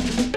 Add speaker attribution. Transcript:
Speaker 1: Bye.